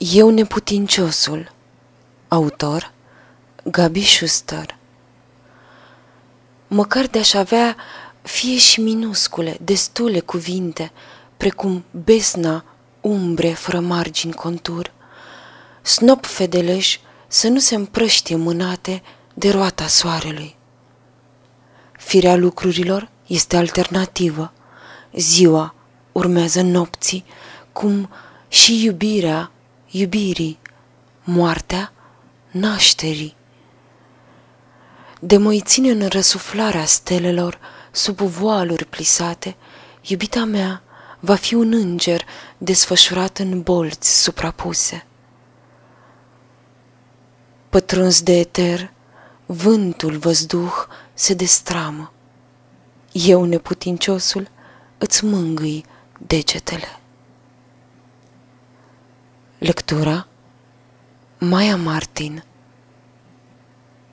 Eu neputinciosul Autor Gabi Schuster Măcar de-aș avea fie și minuscule, destule cuvinte, precum besna, umbre fără margini contur, snop fedeleș să nu se împrăștie mânate de roata soarelui. Firea lucrurilor este alternativă. Ziua urmează nopții, cum și iubirea iubirii, moartea nașterii. De mă ține în răsuflarea stelelor, sub voaluri plisate, iubita mea va fi un înger desfășurat în bolți suprapuse. Pătruns de eter, vântul văzduh se destramă. Eu, neputinciosul, îți mângâi degetele. Lectura. Maia Martin